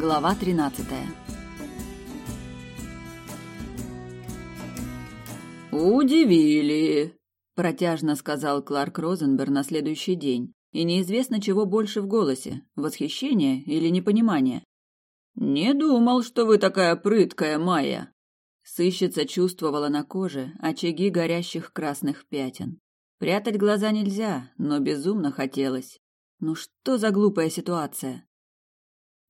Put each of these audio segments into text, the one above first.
Глава 13. Удивили, протяжно сказал Кларк Розенберг на следующий день. И неизвестно, чего больше в голосе: восхищение или непонимание. Не думал, что вы такая прыткая, Майя. Сыщица чувствовала на коже очаги горящих красных пятен. Прятать глаза нельзя, но безумно хотелось. Ну что за глупая ситуация?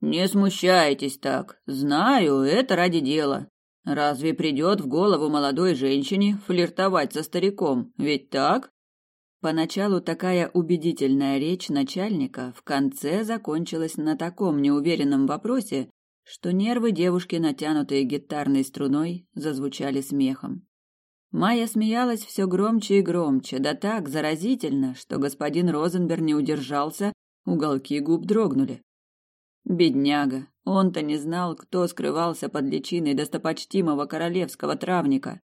Не смущайтесь так. Знаю, это ради дела. Разве придет в голову молодой женщине флиртовать со стариком? Ведь так? Поначалу такая убедительная речь начальника в конце закончилась на таком неуверенном вопросе, что нервы девушки, натянутые гитарной струной, зазвучали смехом. Майя смеялась все громче и громче, да так заразительно, что господин Розенберг не удержался, уголки губ дрогнули. Бедняга, он-то не знал, кто скрывался под личиной достопочтимого королевского травника.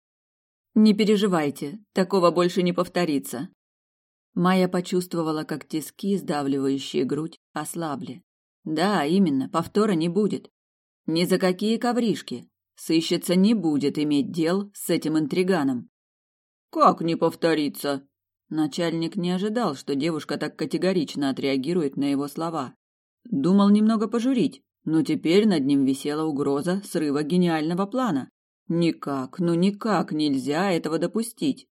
Не переживайте, такого больше не повторится. Майя почувствовала, как тиски, сдавливающие грудь, ослабли. Да, именно, повтора не будет. Ни за какие ковришки. Сыщица не будет иметь дел с этим интриганом. Как не повторится? Начальник не ожидал, что девушка так категорично отреагирует на его слова. Думал немного пожурить, но теперь над ним висела угроза срыва гениального плана. Никак, ну никак нельзя этого допустить.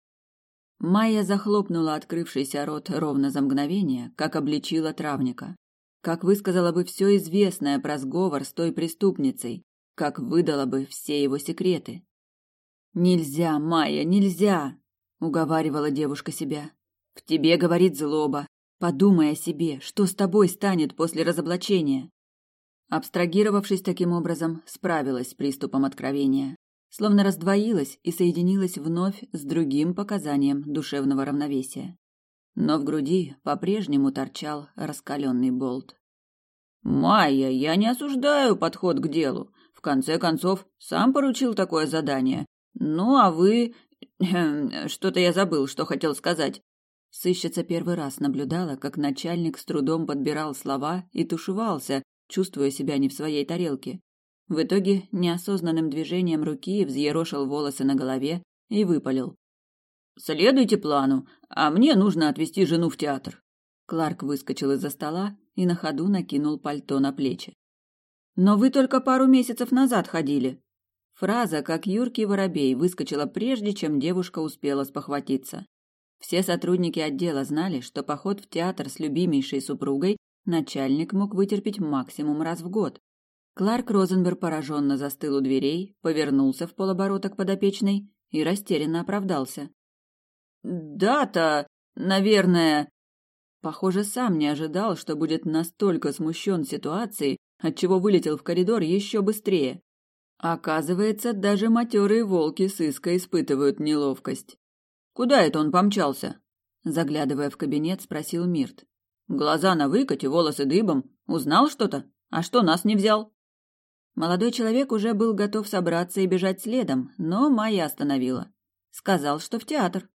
Майя захлопнула открывшийся рот ровно за мгновение, как обличила травника. Как высказала бы все известное про сговор с той преступницей, как выдала бы все его секреты. «Нельзя, Майя, нельзя!» — уговаривала девушка себя. «В тебе говорит злоба, Подумай о себе, что с тобой станет после разоблачения. Абстрагировавшись таким образом, справилась с приступом откровения, словно раздвоилась и соединилась вновь с другим показанием душевного равновесия. Но в груди по-прежнему торчал раскаленный болт. «Майя, я не осуждаю подход к делу. В конце концов, сам поручил такое задание. Ну, а вы... Что-то я забыл, что хотел сказать. Сыщица первый раз наблюдала, как начальник с трудом подбирал слова и тушевался, чувствуя себя не в своей тарелке. В итоге неосознанным движением руки взъерошил волосы на голове и выпалил. «Следуйте плану, а мне нужно отвезти жену в театр». Кларк выскочил из-за стола и на ходу накинул пальто на плечи. «Но вы только пару месяцев назад ходили». Фраза, как юркий воробей, выскочила прежде, чем девушка успела спохватиться. Все сотрудники отдела знали, что поход в театр с любимейшей супругой начальник мог вытерпеть максимум раз в год. Кларк Розенберг пораженно застыл у дверей, повернулся в полоборота к подопечной и растерянно оправдался. «Да-то, наверное...» Похоже, сам не ожидал, что будет настолько смущен ситуацией, отчего вылетел в коридор еще быстрее. Оказывается, даже матерые волки сыска испытывают неловкость. Куда это он помчался? Заглядывая в кабинет, спросил Мирт. Глаза на выкате, волосы дыбом. Узнал что-то? А что нас не взял? Молодой человек уже был готов собраться и бежать следом, но Майя остановила. Сказал, что в театр.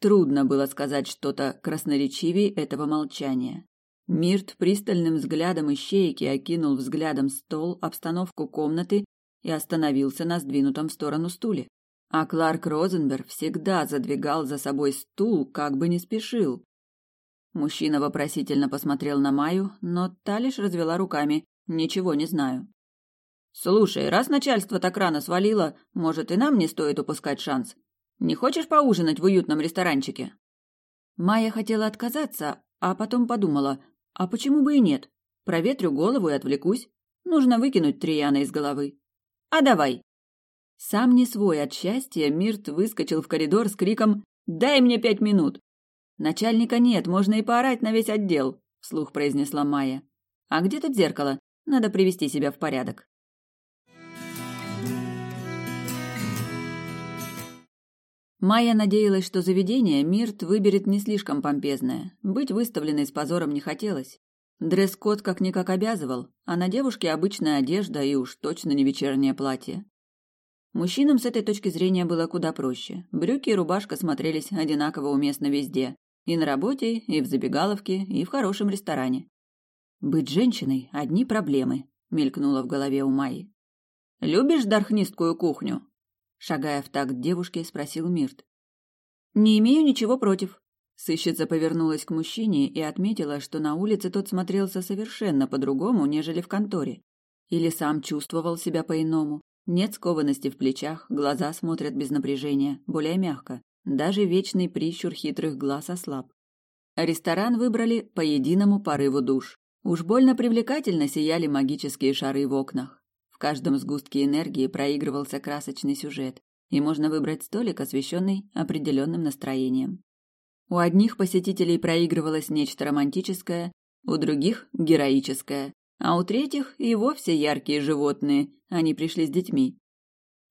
Трудно было сказать что-то красноречивее этого молчания. Мирт пристальным взглядом ищейки окинул взглядом стол, обстановку комнаты и остановился на сдвинутом в сторону стуле. А Кларк Розенберг всегда задвигал за собой стул, как бы не спешил. Мужчина вопросительно посмотрел на Маю, но та лишь развела руками. Ничего не знаю. Слушай, раз начальство так рано свалило, может, и нам не стоит упускать шанс. Не хочешь поужинать в уютном ресторанчике? Майя хотела отказаться, а потом подумала, а почему бы и нет? Проветрю голову и отвлекусь. Нужно выкинуть Трияна из головы. А давай. Сам не свой от счастья, Мирт выскочил в коридор с криком «Дай мне пять минут!» «Начальника нет, можно и поорать на весь отдел», — вслух произнесла Майя. «А где тут зеркало? Надо привести себя в порядок». Майя надеялась, что заведение Мирт выберет не слишком помпезное. Быть выставленной с позором не хотелось. Дресс-код как-никак обязывал, а на девушке обычная одежда и уж точно не вечернее платье. Мужчинам с этой точки зрения было куда проще. Брюки и рубашка смотрелись одинаково уместно везде. И на работе, и в забегаловке, и в хорошем ресторане. Быть женщиной – одни проблемы. мелькнуло в голове у Майи. Любишь дархнистскую кухню? Шагая в такт девушке, спросил Мирт. Не имею ничего против. Сыщица повернулась к мужчине и отметила, что на улице тот смотрелся совершенно по-другому, нежели в конторе. Или сам чувствовал себя по-иному. Нет скованности в плечах, глаза смотрят без напряжения, более мягко. Даже вечный прищур хитрых глаз ослаб. Ресторан выбрали по единому порыву душ. Уж больно привлекательно сияли магические шары в окнах. В каждом сгустке энергии проигрывался красочный сюжет, и можно выбрать столик, освещенный определенным настроением. У одних посетителей проигрывалось нечто романтическое, у других – героическое, а у третьих и вовсе яркие животные, они пришли с детьми.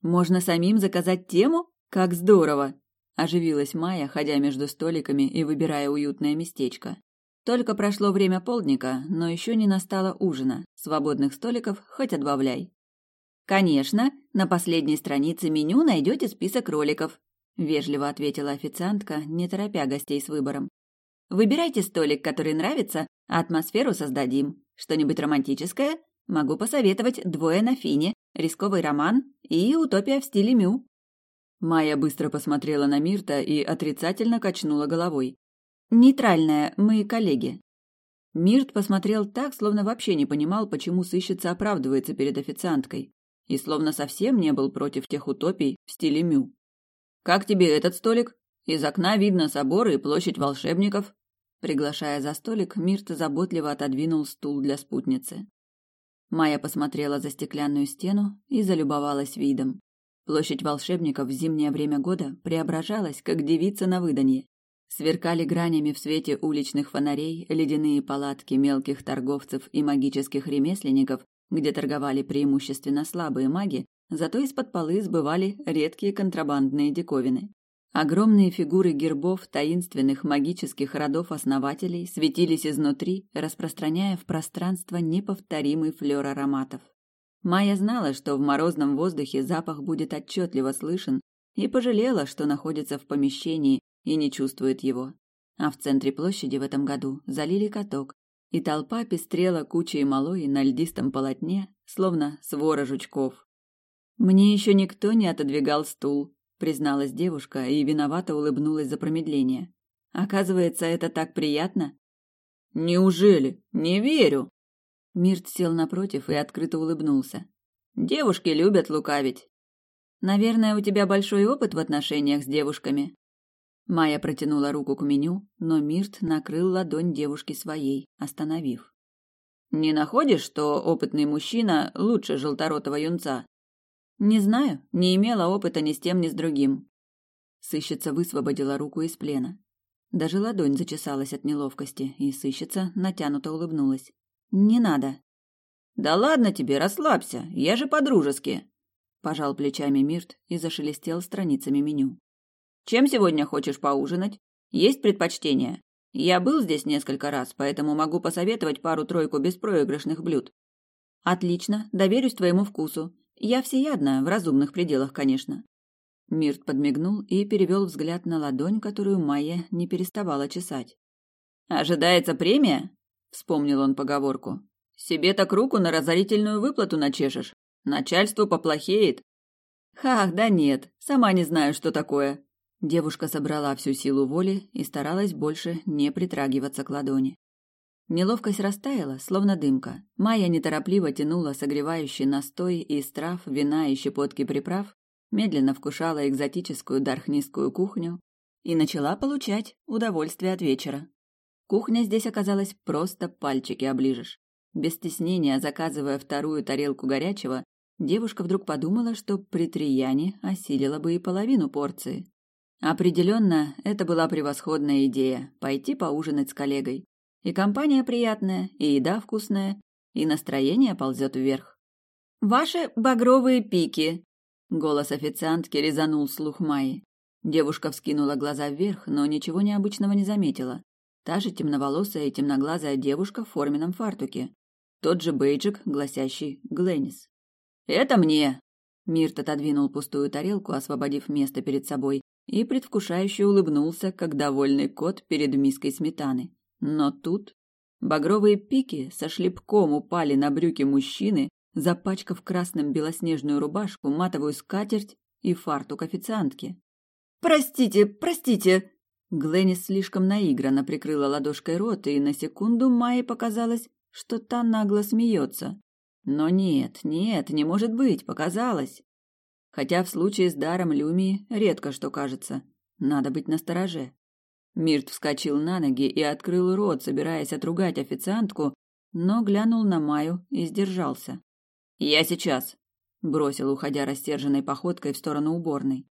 Можно самим заказать тему? Как здорово! Оживилась Майя, ходя между столиками и выбирая уютное местечко. Только прошло время полдника, но еще не настало ужина. Свободных столиков хоть отбавляй. Конечно, на последней странице меню найдете список роликов, вежливо ответила официантка, не торопя гостей с выбором. Выбирайте столик, который нравится, а атмосферу создадим. Что-нибудь романтическое? Могу посоветовать «Двое на фине», «Рисковый роман» и «Утопия в стиле Мю». Майя быстро посмотрела на Мирта и отрицательно качнула головой. Нейтральная, мы коллеги. Мирт посмотрел так, словно вообще не понимал, почему сыщица оправдывается перед официанткой, и словно совсем не был против тех утопий в стиле Мю. «Как тебе этот столик? Из окна видно собор и площадь волшебников». Приглашая за столик, Мирт заботливо отодвинул стул для спутницы. Майя посмотрела за стеклянную стену и залюбовалась видом. Площадь волшебников в зимнее время года преображалась, как девица на выданье. Сверкали гранями в свете уличных фонарей ледяные палатки мелких торговцев и магических ремесленников, где торговали преимущественно слабые маги, зато из-под полы сбывали редкие контрабандные диковины. Огромные фигуры гербов таинственных магических родов-основателей светились изнутри, распространяя в пространство неповторимый флёр ароматов. Майя знала, что в морозном воздухе запах будет отчетливо слышен, и пожалела, что находится в помещении, и не чувствует его. А в центре площади в этом году залили каток, и толпа пестрела кучей малой на льдистом полотне, словно свора жучков. «Мне еще никто не отодвигал стул», — призналась девушка и виновато улыбнулась за промедление. «Оказывается, это так приятно?» «Неужели? Не верю!» Мирт сел напротив и открыто улыбнулся. «Девушки любят лукавить». «Наверное, у тебя большой опыт в отношениях с девушками», Майя протянула руку к меню, но Мирт накрыл ладонь девушки своей, остановив. «Не находишь, что опытный мужчина лучше желторотого юнца?» «Не знаю, не имела опыта ни с тем, ни с другим». Сыщица высвободила руку из плена. Даже ладонь зачесалась от неловкости, и сыщица натянуто улыбнулась. «Не надо». «Да ладно тебе, расслабься, я же по-дружески», – пожал плечами Мирт и зашелестел страницами меню. Чем сегодня хочешь поужинать? Есть предпочтения? Я был здесь несколько раз, поэтому могу посоветовать пару-тройку беспроигрышных блюд. Отлично, доверюсь твоему вкусу. Я всеядна, в разумных пределах, конечно. Мирт подмигнул и перевел взгляд на ладонь, которую Майя не переставала чесать. «Ожидается премия?» — вспомнил он поговорку. «Себе так руку на разорительную выплату начешешь. Начальству поплохеет». «Ах, да нет, сама не знаю, что такое», Девушка собрала всю силу воли и старалась больше не притрагиваться к ладони. Неловкость растаяла, словно дымка. Майя неторопливо тянула согревающий настой из трав, вина и щепотки приправ, медленно вкушала экзотическую дархнистскую кухню и начала получать удовольствие от вечера. Кухня здесь оказалась просто пальчики оближешь. Без стеснения заказывая вторую тарелку горячего, девушка вдруг подумала, что при Трияне осилила бы и половину порции. Определенно, это была превосходная идея – пойти поужинать с коллегой. И компания приятная, и еда вкусная, и настроение ползет вверх. «Ваши багровые пики!» – голос официантки резанул слух Майи. Девушка вскинула глаза вверх, но ничего необычного не заметила. Та же темноволосая и темноглазая девушка в форменном фартуке. Тот же бейджик, гласящий «Гленнис». «Это мне!» Мирт отодвинул пустую тарелку, освободив место перед собой, и предвкушающе улыбнулся, как довольный кот перед миской сметаны. Но тут Багровые пики со шлепком упали на брюки мужчины, запачкав красным белоснежную рубашку, матовую скатерть и фартук официантки. «Простите, простите!» Гленнис слишком наигранно прикрыла ладошкой рот, и на секунду Майе показалось, что та нагло смеется. Но нет, нет, не может быть, показалось. Хотя в случае с даром Люмии редко что кажется. Надо быть настороже. Мирт вскочил на ноги и открыл рот, собираясь отругать официантку, но глянул на Маю и сдержался. «Я сейчас», — бросил, уходя растерженной походкой в сторону уборной.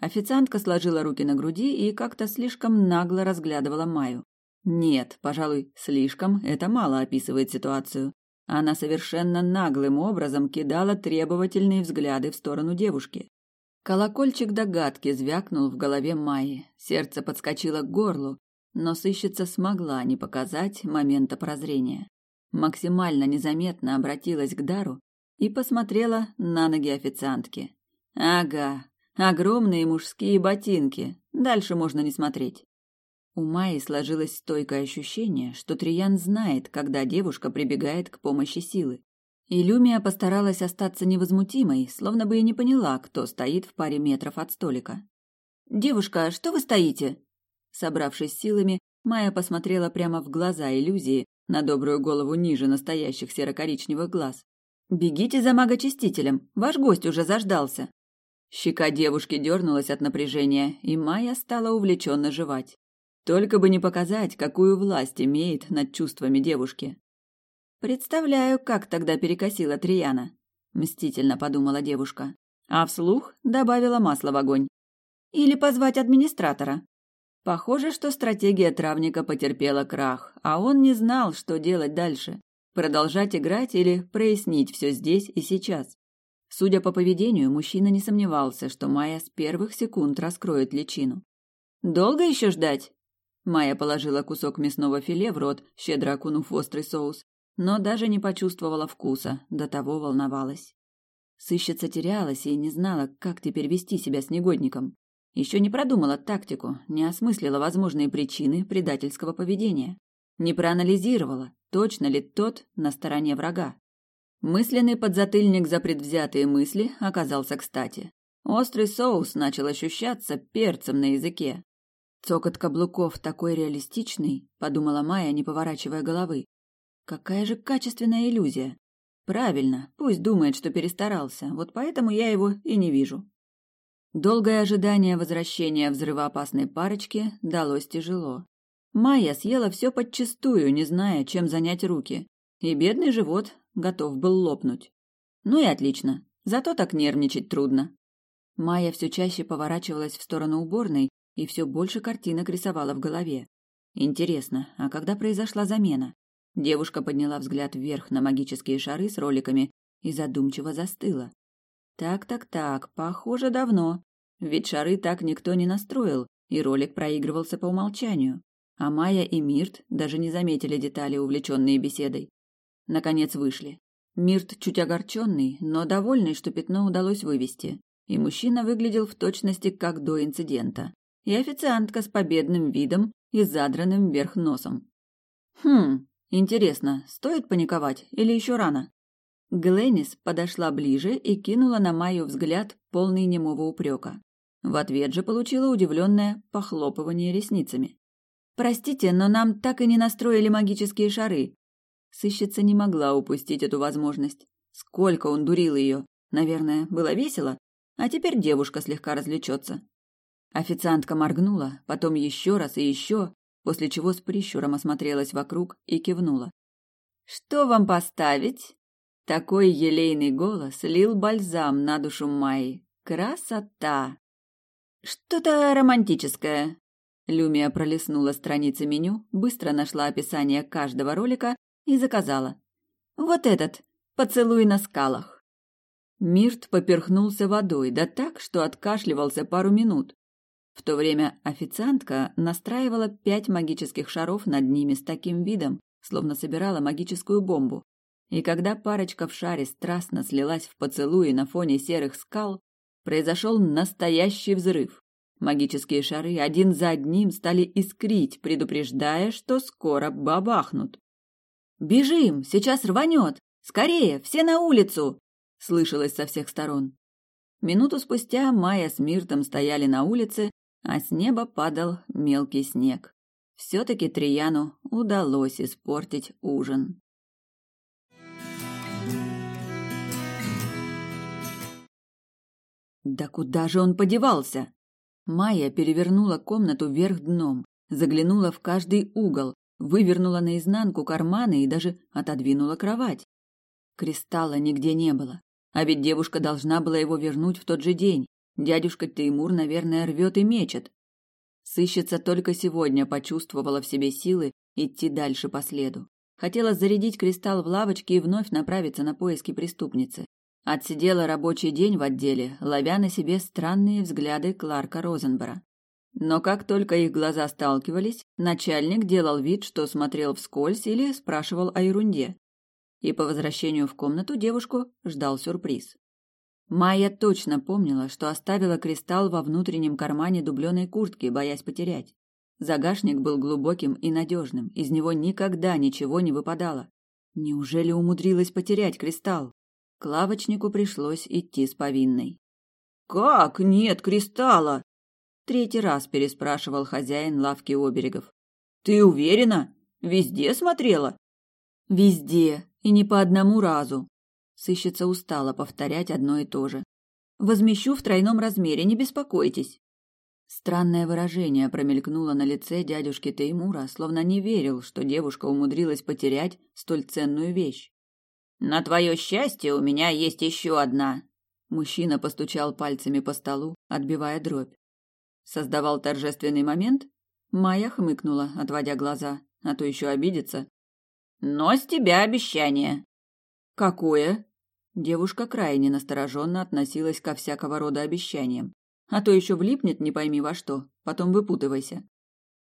Официантка сложила руки на груди и как-то слишком нагло разглядывала Маю. Нет, пожалуй, слишком это мало описывает ситуацию. Она совершенно наглым образом кидала требовательные взгляды в сторону девушки. Колокольчик догадки звякнул в голове Майи. Сердце подскочило к горлу, но сыщица смогла не показать момента прозрения. Максимально незаметно обратилась к Дару и посмотрела на ноги официантки. Ага, огромные мужские ботинки. Дальше можно не смотреть. У Майи сложилось стойкое ощущение, что Триян знает, когда девушка прибегает к помощи силы. И Люмия постаралась остаться невозмутимой, словно бы и не поняла, кто стоит в паре метров от столика. «Девушка, что вы стоите?» Собравшись силами, Майя посмотрела прямо в глаза иллюзии, на добрую голову ниже настоящих серо-коричневых глаз. «Бегите за магочистителем, ваш гость уже заждался». Щека девушки дернулась от напряжения, и Майя стала увлеченно жевать. Только бы не показать, какую власть имеет над чувствами девушки. Представляю, как тогда перекосила Трияна, мстительно подумала девушка, а вслух добавила масло в огонь. Или позвать администратора. Похоже, что стратегия травника потерпела крах, а он не знал, что делать дальше. Продолжать играть или прояснить все здесь и сейчас. Судя по поведению, мужчина не сомневался, что Майя с первых секунд раскроет личину. «Долго еще ждать?» Майя положила кусок мясного филе в рот, щедро окунув острый соус, но даже не почувствовала вкуса, до того волновалась. Сыщица терялась и не знала, как теперь вести себя с негодником. Еще не продумала тактику, не осмыслила возможные причины предательского поведения. Не проанализировала, точно ли тот на стороне врага. Мысленный подзатыльник за предвзятые мысли оказался кстати. Острый соус начал ощущаться перцем на языке. Цокот каблуков такой реалистичный, подумала Майя, не поворачивая головы. Какая же качественная иллюзия. Правильно, пусть думает, что перестарался, вот поэтому я его и не вижу. Долгое ожидание возвращения взрывоопасной парочки далось тяжело. Майя съела все подчистую, не зная, чем занять руки, и бедный живот готов был лопнуть. Ну и отлично, зато так нервничать трудно. Майя все чаще поворачивалась в сторону уборной и все больше картинок рисовала в голове. Интересно, а когда произошла замена? Девушка подняла взгляд вверх на магические шары с роликами и задумчиво застыла. Так-так-так, похоже, давно. Ведь шары так никто не настроил, и ролик проигрывался по умолчанию. А Майя и Мирт даже не заметили детали, увлеченные беседой. Наконец вышли. Мирт чуть огорченный, но довольный, что пятно удалось вывести. И мужчина выглядел в точности как до инцидента. И официантка с победным видом и задранным вверх носом. Хм, Интересно, стоит паниковать или еще рано? Гленнис подошла ближе и кинула на Майю взгляд, полный немого упрека. В ответ же получила удивленное похлопывание ресницами. «Простите, но нам так и не настроили магические шары». Сыщица не могла упустить эту возможность. Сколько он дурил ее. Наверное, было весело. А теперь девушка слегка развлечется. Официантка моргнула, потом еще раз и еще, после чего с прищуром осмотрелась вокруг и кивнула. «Что вам поставить?» Такой елейный голос лил бальзам на душу Майи. Красота! Что-то романтическое. Люмия пролистнула страницы меню, быстро нашла описание каждого ролика и заказала. Вот этот, поцелуй на скалах. Мирт поперхнулся водой, да так, что откашливался пару минут. В то время официантка настраивала пять магических шаров над ними с таким видом, словно собирала магическую бомбу. И когда парочка в шаре страстно слилась в поцелуи на фоне серых скал, произошел настоящий взрыв. Магические шары один за одним стали искрить, предупреждая, что скоро бабахнут. «Бежим! Сейчас рванет! Скорее! Все на улицу!» — слышалось со всех сторон. Минуту спустя Майя с Миртом стояли на улице, а с неба падал мелкий снег. Все-таки Трияну удалось испортить ужин. Да куда же он подевался? Майя перевернула комнату вверх дном, заглянула в каждый угол, вывернула наизнанку карманы и даже отодвинула кровать. Кристалла нигде не было. А ведь девушка должна была его вернуть в тот же день. Дядюшка Теймур, наверное, рвет и мечет. Сыщица только сегодня почувствовала в себе силы идти дальше по следу. Хотела зарядить кристалл в лавочке и вновь направиться на поиски преступницы. Отсидела рабочий день в отделе, ловя на себе странные взгляды Кларка Розенбера. Но как только их глаза сталкивались, начальник делал вид, что смотрел вскользь или спрашивал о ерунде. И по возвращению в комнату девушку ждал сюрприз. Майя точно помнила, что оставила кристалл во внутреннем кармане дубленой куртки, боясь потерять. Загашник был глубоким и надежным, из него никогда ничего не выпадало. Неужели умудрилась потерять кристалл? К лавочнику пришлось идти с повинной. «Как нет кристалла?» Третий раз переспрашивал хозяин лавки оберегов. «Ты уверена? Везде смотрела?» «Везде, и не по одному разу». Сыщица устала повторять одно и то же. «Возмещу в тройном размере, не беспокойтесь». Странное выражение промелькнуло на лице дядюшки Теймура, словно не верил, что девушка умудрилась потерять столь ценную вещь. «На твое счастье у меня есть еще одна!» Мужчина постучал пальцами по столу, отбивая дробь. Создавал торжественный момент? Майя хмыкнула, отводя глаза, а то еще обидится. «Но с тебя обещание!» «Какое?» Девушка крайне настороженно относилась ко всякого рода обещаниям. А то еще влипнет не пойми во что, потом выпутывайся.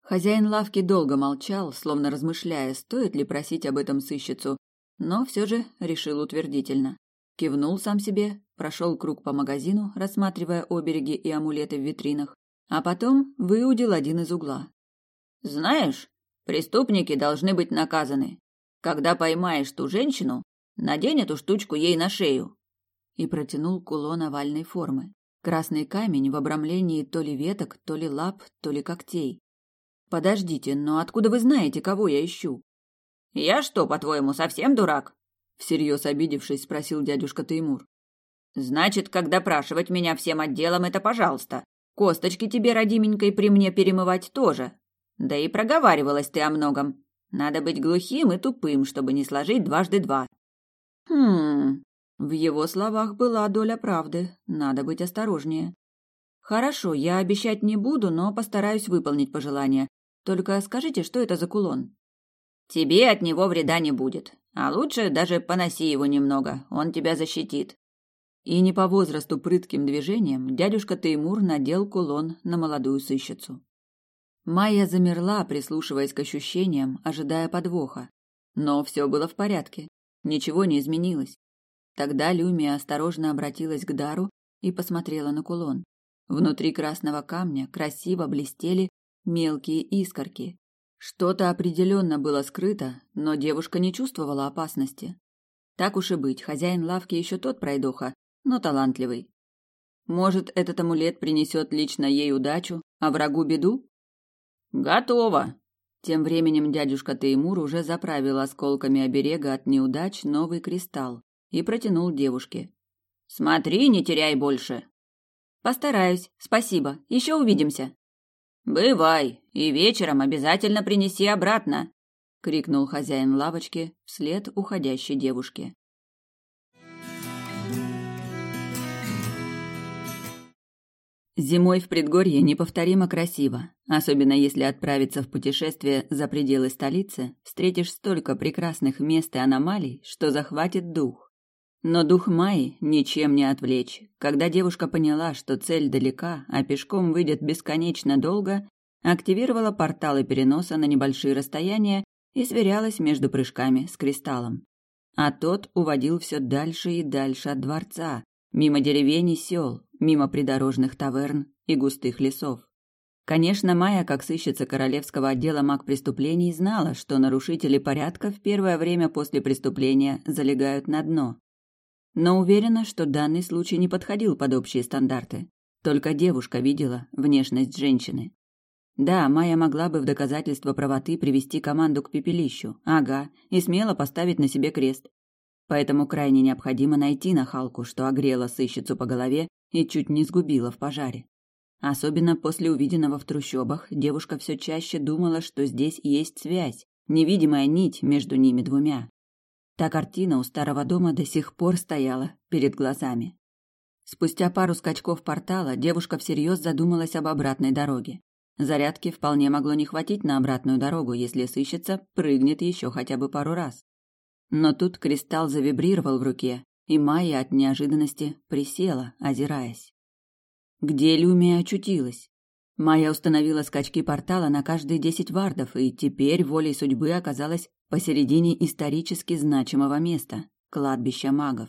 Хозяин лавки долго молчал, словно размышляя, стоит ли просить об этом сыщицу, но все же решил утвердительно. Кивнул сам себе, прошел круг по магазину, рассматривая обереги и амулеты в витринах, а потом выудил один из угла. «Знаешь, преступники должны быть наказаны. Когда поймаешь ту женщину, надень эту штучку ей на шею». И протянул кулон овальной формы. Красный камень в обрамлении то ли веток, то ли лап, то ли когтей. «Подождите, но откуда вы знаете, кого я ищу?» «Я что, по-твоему, совсем дурак?» Всерьез обидевшись, спросил дядюшка Таймур. «Значит, как допрашивать меня всем отделом, это пожалуйста. Косточки тебе, родименькой, при мне перемывать тоже. Да и проговаривалась ты о многом. Надо быть глухим и тупым, чтобы не сложить дважды два». «Хм...» В его словах была доля правды. Надо быть осторожнее. «Хорошо, я обещать не буду, но постараюсь выполнить пожелание. Только скажите, что это за кулон?» Тебе от него вреда не будет. А лучше даже поноси его немного, он тебя защитит. И не по возрасту прытким движением дядюшка Теймур надел кулон на молодую сыщицу. Майя замерла, прислушиваясь к ощущениям, ожидая подвоха. Но все было в порядке. Ничего не изменилось. Тогда Люмия осторожно обратилась к Дару и посмотрела на кулон. Внутри красного камня красиво блестели мелкие искорки, что-то определенно было скрыто, но девушка не чувствовала опасности. Так уж и быть, хозяин лавки еще тот пройдоха, но талантливый. Может, этот амулет принесет лично ей удачу, а врагу беду? Готово. Тем временем дядюшка Теймур уже заправил осколками оберега от неудач новый кристалл и протянул девушке. Смотри, не теряй больше. Постараюсь. Спасибо. Еще увидимся. Бывай, и вечером обязательно принеси обратно, крикнул хозяин лавочки вслед уходящей девушке. Зимой в предгорье неповторимо красиво, особенно если отправиться в путешествие за пределы столицы, встретишь столько прекрасных мест и аномалий, что захватит дух. Но дух Майи ничем не отвлечь. Когда девушка поняла, что цель далека, а пешком выйдет бесконечно долго, активировала порталы переноса на небольшие расстояния и сверялась между прыжками с кристаллом. А тот уводил все дальше и дальше от дворца, мимо деревень и сел, мимо придорожных таверн и густых лесов. Конечно, Майя, как сыщица Королевского отдела маг преступлений, знала, что нарушители порядка в первое время после преступления залегают на дно. Но уверена, что данный случай не подходил под общие стандарты. Только девушка видела внешность женщины. Да, Майя могла бы в доказательство правоты привести команду к пепелищу, ага, и смело поставить на себе крест. Поэтому крайне необходимо найти нахалку, что огрела сыщицу по голове и чуть не сгубила в пожаре. Особенно после увиденного в трущобах, девушка все чаще думала, что здесь есть связь, невидимая нить между ними двумя. Та картина у старого дома до сих пор стояла перед глазами. Спустя пару скачков портала девушка всерьез задумалась об обратной дороге. Зарядки вполне могло не хватить на обратную дорогу, если сыщица прыгнет еще хотя бы пару раз. Но тут кристалл завибрировал в руке, и Майя от неожиданности присела, озираясь. Где Люмия очутилась? Майя установила скачки портала на каждые десять вардов, и теперь волей судьбы оказалась посередине исторически значимого места – кладбища магов.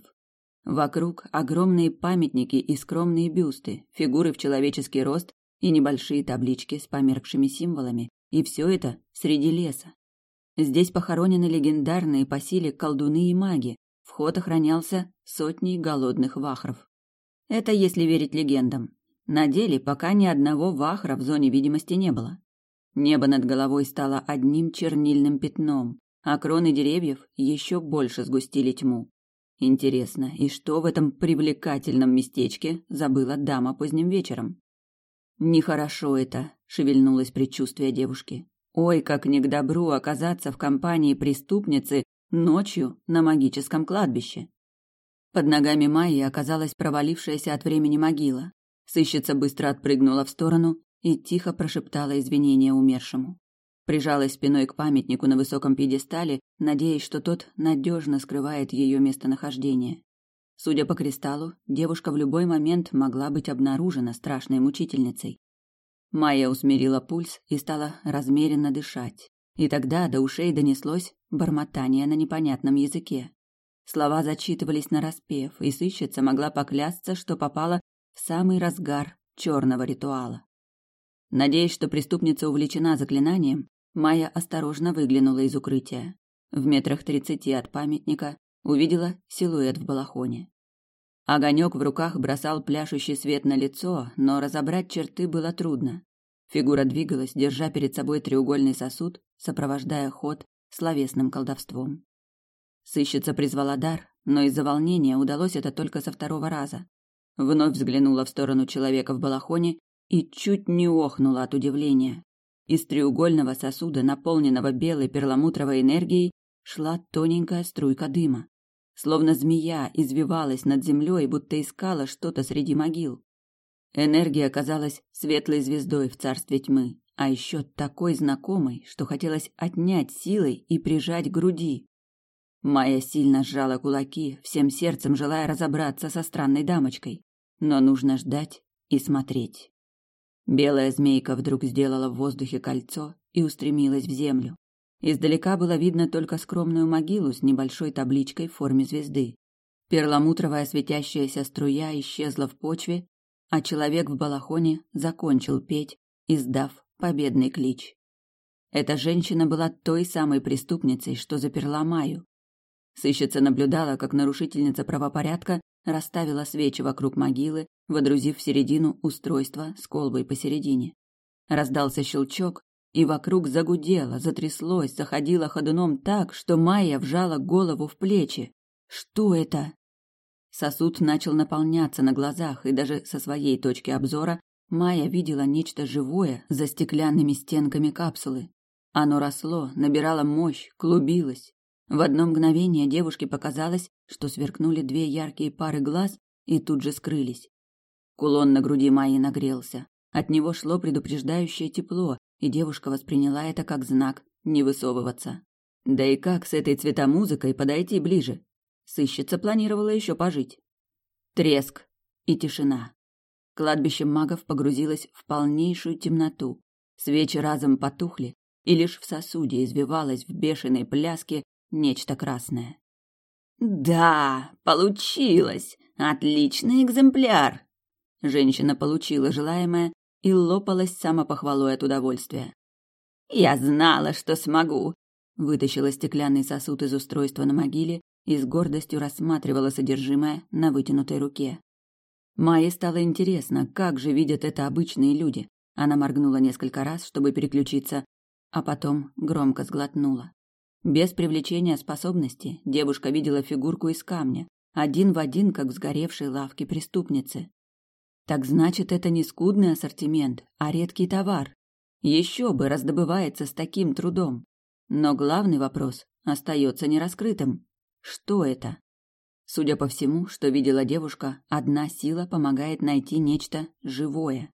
Вокруг огромные памятники и скромные бюсты, фигуры в человеческий рост и небольшие таблички с померкшими символами, и все это среди леса. Здесь похоронены легендарные по силе колдуны и маги, вход охранялся сотней голодных вахров. Это если верить легендам. На деле пока ни одного вахра в зоне видимости не было. Небо над головой стало одним чернильным пятном, а кроны деревьев еще больше сгустили тьму. Интересно, и что в этом привлекательном местечке забыла дама поздним вечером? Нехорошо это, шевельнулось предчувствие девушки. Ой, как не к добру оказаться в компании преступницы ночью на магическом кладбище. Под ногами Майи оказалась провалившаяся от времени могила. Сыщица быстро отпрыгнула в сторону и тихо прошептала извинения умершему. Прижалась спиной к памятнику на высоком пьедестале, надеясь, что тот надежно скрывает ее местонахождение. Судя по кристаллу, девушка в любой момент могла быть обнаружена страшной мучительницей. Майя усмирила пульс и стала размеренно дышать. И тогда до ушей донеслось бормотание на непонятном языке. Слова зачитывались нараспев, и сыщица могла поклясться, что попала в самый разгар черного ритуала. Надеясь, что преступница увлечена заклинанием, Майя осторожно выглянула из укрытия. В метрах тридцати от памятника увидела силуэт в балахоне. Огонек в руках бросал пляшущий свет на лицо, но разобрать черты было трудно. Фигура двигалась, держа перед собой треугольный сосуд, сопровождая ход словесным колдовством. Сыщица призвала дар, но из-за волнения удалось это только со второго раза. Вновь взглянула в сторону человека в балахоне и чуть не охнула от удивления. Из треугольного сосуда, наполненного белой перламутровой энергией, шла тоненькая струйка дыма. Словно змея извивалась над землей, будто искала что-то среди могил. Энергия оказалась светлой звездой в царстве тьмы, а еще такой знакомой, что хотелось отнять силой и прижать груди. Майя сильно сжала кулаки, всем сердцем желая разобраться со странной дамочкой. Но нужно ждать и смотреть. Белая змейка вдруг сделала в воздухе кольцо и устремилась в землю. Издалека было видно только скромную могилу с небольшой табличкой в форме звезды. Перламутровая светящаяся струя исчезла в почве, а человек в балахоне закончил петь, издав победный клич. Эта женщина была той самой преступницей, что заперла Маю. Сыщица наблюдала, как нарушительница правопорядка расставила свечи вокруг могилы, водрузив в середину устройство с колбой посередине. Раздался щелчок, и вокруг загудело, затряслось, заходило ходуном так, что Майя вжала голову в плечи. Что это? Сосуд начал наполняться на глазах, и даже со своей точки обзора Майя видела нечто живое за стеклянными стенками капсулы. Оно росло, набирало мощь, клубилось. В одно мгновение девушке показалось, что сверкнули две яркие пары глаз и тут же скрылись. Кулон на груди Майи нагрелся. От него шло предупреждающее тепло, и девушка восприняла это как знак не высовываться. Да и как с этой цветомузыкой подойти ближе? Сыщица планировала еще пожить. Треск и тишина. Кладбище магов погрузилось в полнейшую темноту. Свечи разом потухли, и лишь в сосуде извивалось в бешеной пляске нечто красное. «Да, получилось! Отличный экземпляр!» Женщина получила желаемое и лопалась самопохвалой от удовольствия. «Я знала, что смогу!» Вытащила стеклянный сосуд из устройства на могиле и с гордостью рассматривала содержимое на вытянутой руке. Майе стало интересно, как же видят это обычные люди. Она моргнула несколько раз, чтобы переключиться, а потом громко сглотнула. Без привлечения способности девушка видела фигурку из камня, один в один, как в сгоревшей лавке преступницы. Так значит, это не скудный ассортимент, а редкий товар. Еще бы раздобывается с таким трудом. Но главный вопрос остается нераскрытым. Что это? Судя по всему, что видела девушка, одна сила помогает найти нечто живое.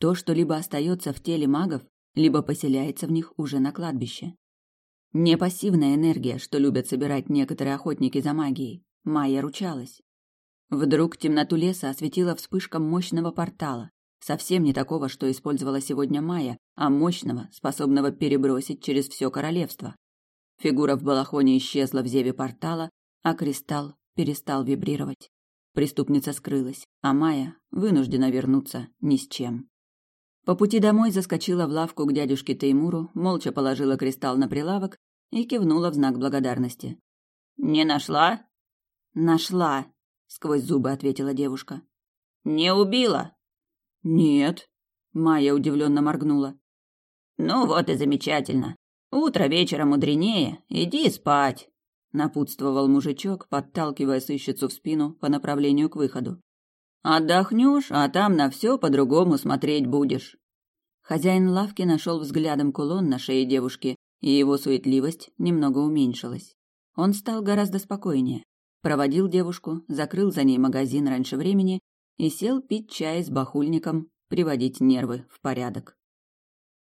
То, что либо остается в теле магов, либо поселяется в них уже на кладбище. Не пассивная энергия, что любят собирать некоторые охотники за магией. Майя ручалась. Вдруг темноту леса осветила вспышка мощного портала. Совсем не такого, что использовала сегодня Майя, а мощного, способного перебросить через все королевство. Фигура в балахоне исчезла в зеве портала, а кристалл перестал вибрировать. Преступница скрылась, а Майя вынуждена вернуться ни с чем. По пути домой заскочила в лавку к дядюшке Теймуру, молча положила кристалл на прилавок и кивнула в знак благодарности. «Не нашла?» «Нашла», — сквозь зубы ответила девушка. «Не убила?» «Нет», — Майя удивленно моргнула. «Ну вот и замечательно. Утро вечера мудренее. Иди спать», — напутствовал мужичок, подталкивая сыщицу в спину по направлению к выходу. Отдохнешь, а там на все по-другому смотреть будешь. Хозяин лавки нашел взглядом кулон на шее девушки, и его суетливость немного уменьшилась. Он стал гораздо спокойнее. Проводил девушку, закрыл за ней магазин раньше времени и сел пить чай с бахульником, приводить нервы в порядок.